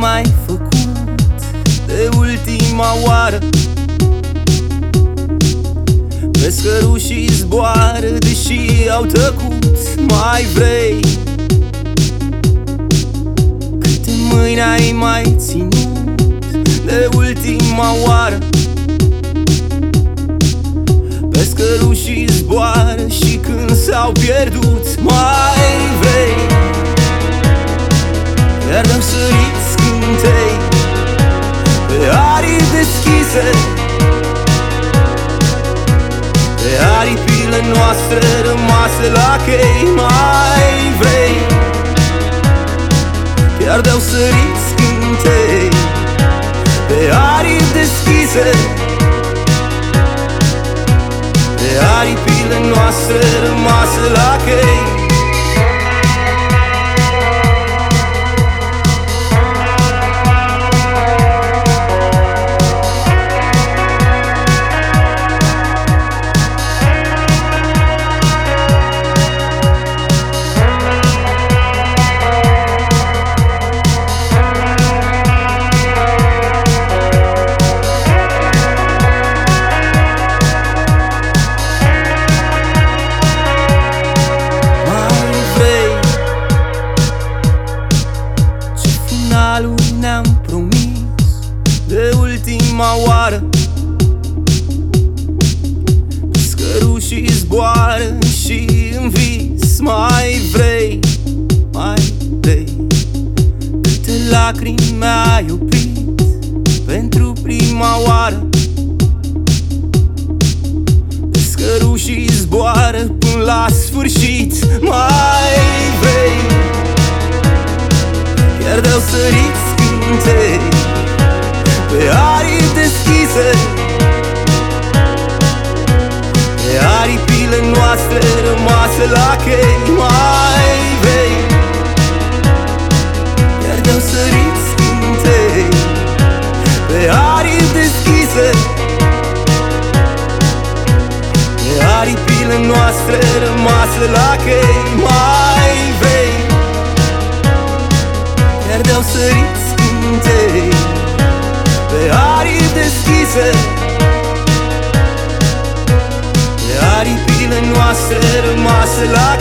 mai făcut de ultima oară? Pe scărușii zboară, deși au tăcut, mai vrei? Câte mâini ai mai ținut de ultima oară? Pe scărușii zboară și când s-au pierdut, mai vrei? Iar să deschise Pe aripile noastre rămase la chei Mai vrei? Chiar dau sărit scântei Pe aripi deschise. Pe aripile noastre rămase la chei ultima oară. Scărușii zboară și în vis Mai vrei, mai vrei. Câte lacrimi ai oprit Pentru prima oară? Scărușii zboară până la sfârșit Mai vrei. Chiar dau sărit scântei aripile noastre rămase la